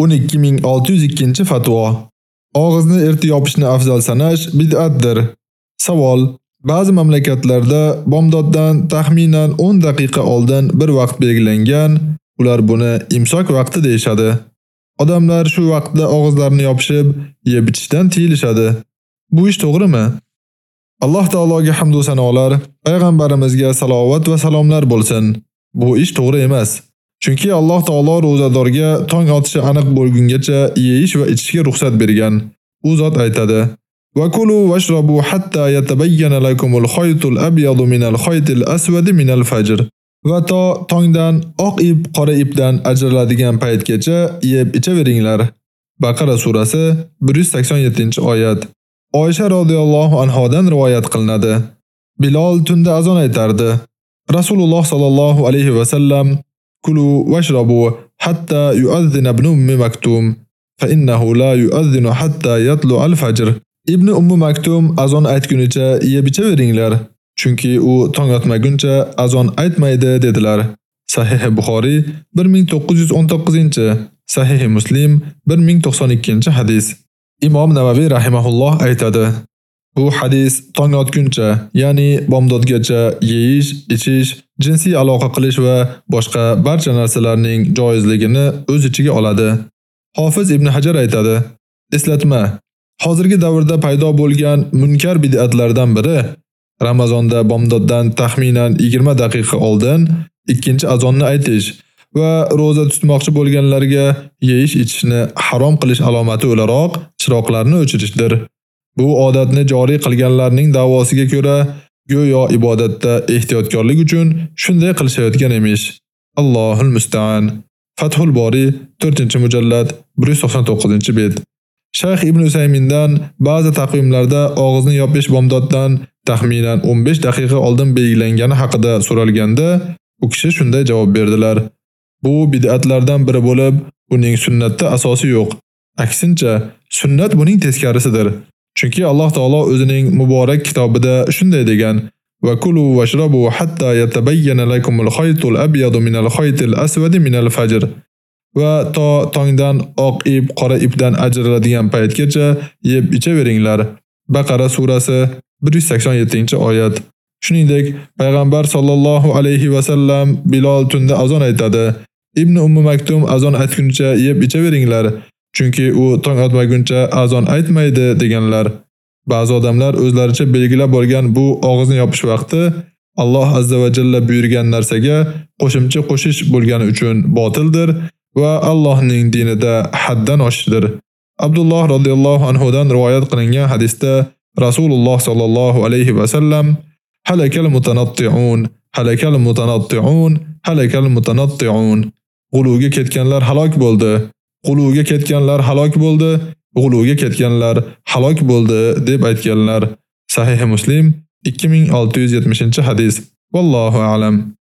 12602-fatvo. Og'izni erta yopishni afzal sanash bid'atdir. Savol: Ba'zi mamlakatlarda bomdoddan taxminan 10 daqiqa oldin bir vaqt belgilangan, ular buni imsak vaqti deyshadi. Odamlar shu vaqtda og'izlarini yopishib, yeb ichishdan tiyilishadi. Bu ish to'g'rimi? Alloh taologa hamd va sanolar, payg'ambarimizga salovat va salomlar bo'lsin. Bu ish to'g'ri emas. Chunki Alloh taolo ro'zadorga tong otishi aniq bo'lgungacha yeyish va ichishga ruxsat bergan. U zot aytadi: "Va kulu washrabu hatta yatabayyana lakumul khaytul abyadu minal khaytil aswadi minal fajr." Va to tongdan oq ip qora ipdan ajraladigan paytgacha yeb ichaveringlar. Baqara surasi 187-oyat. Oysha radhiyallohu anhodan rivoyat qilinadi. Bilol tunda azon aytardi. Rasululloh sallallohu alayhi va sallam kulu washrabu hatta yu'adhdhina ibn ummi maktum fa innahu la yu'adhdhinu hatta yatlu al-fajr. Ibn ummi Maktum azon aytgunicha yeb ichaveringlar, chunki u tong otmaguncha azon aytmaydi dedilar. Sahih Buxoriy 1919, Sahih Muslim 1092-hadis. Imom Navaviy rahimahulloh aytadi: Bu hadis tong otguncha, ya'ni bomdodgacha yeyish, ichish, jinsiy aloqa qilish va boshqa barcha narsalarning joizligini o'z ichiga oladi. Hofiz Ibn Hajar aytadi: Eslatma: Hozirgi davrda paydo bo'lgan munkar bid'atlardan biri Ramazonda bomdoddan taxminan 20 daqiqa oldin ikkinchi azonni aytish va roza tutmoqchi bo'lganlarga yeyish ichishni harom qilish alomati o'laroq chiroqlarni o'chirishdir. Bu odatni joriy qilganlarning da'vosiga ko'ra, go'yo ibodatda ehtiyotkorlik uchun shunday qilishayotgan emish. Allohul musta'an. Fathul Bori 4-mujallad 199-bet. Shayx Ibn Usaymindan ba'zi taqvimlarda og'izni yopish bomdoddan taxminan 15 daqiqa oldin belgilangani haqida so'ralganda, u kishi shunday javob berdilar: Bu bid'atlardan biri bo'lib, uning sunnatda asosi yo'q. Aksincha, sunnat buning teskarisidir. Chunki Alloh taolo o'zining muborak kitobida shunday degan: "Va kulu washrabu hatta yatabayyana lakumul khaytul abyadu minal khaytil aswadi minal fajr." Va to tongdan oq ip qora ipdan ajraladigan paytgacha yeb ichaveringlar. Baqara surasi 187-oyat. Shuningdek, payg'ambar sollallohu alayhi va sallam Bilol tunda azon aytadi. Ibn Ummu Maktum azon aytguncha yeb ichaveringlar, chunki u tong otmaguncha azon aytmaydi deganlar. Ba'zi odamlar o'zlaricha belgilab olgan bu og'izni yopish vaqti Alloh azza va jalla buyurgan narsaga qo'shimcha qo'shish bo'lgani uchun botildir va Allohning dinida haddan oshishdir. Abdulloh radhiyallohu anhu dan rivoyat qilingan hadisda Rasululloh sallallohu alayhi va sallam halakal mutanatti'un, halakal mutanatti'un, halakal mutanatti'un. G'uluga ketganlar halok bo'ldi. Quluvga ketganlar halok bo'ldi. G'uluga ketganlar halok bo'ldi deb aytganlar. Sahih Muslim 2670-hadis. Vallohu a'lam.